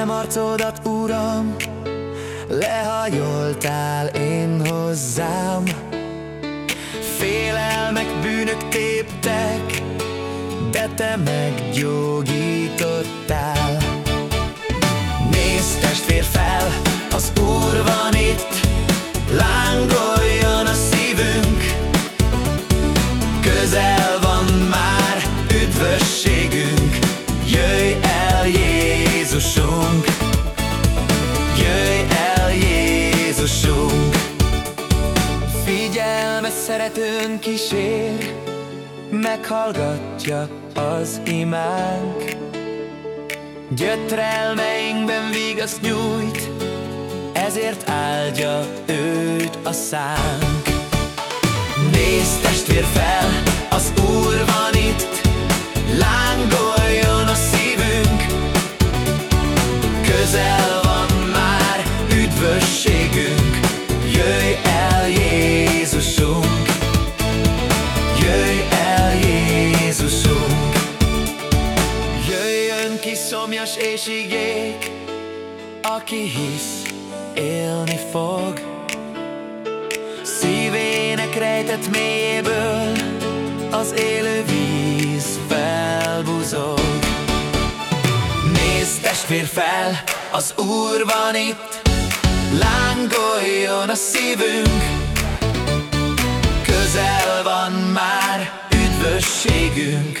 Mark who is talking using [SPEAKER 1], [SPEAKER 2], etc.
[SPEAKER 1] Kerestem arcodat, Uram, lehajoltál én hozzám. Félelmek, bűnök téptek, de te meggyógyítottál. Nézd testvér fel, az Úr van itt, lángoljon a szívünk, közel Jézusunk, jöjj el Jézusunk. Figyelme szeretőn kísér, meghallgatja az imánk. Gyötrelmeinkben vigasz nyújt, ezért áldja őt a szánk. Nézd testvér fel, szomjas és igék, aki hisz, élni fog. Szívének rejtett mélyéből az élő víz felbuzog. Nézd testvér fel, az Úr van itt, lángoljon a szívünk, közel van már üdvösségünk,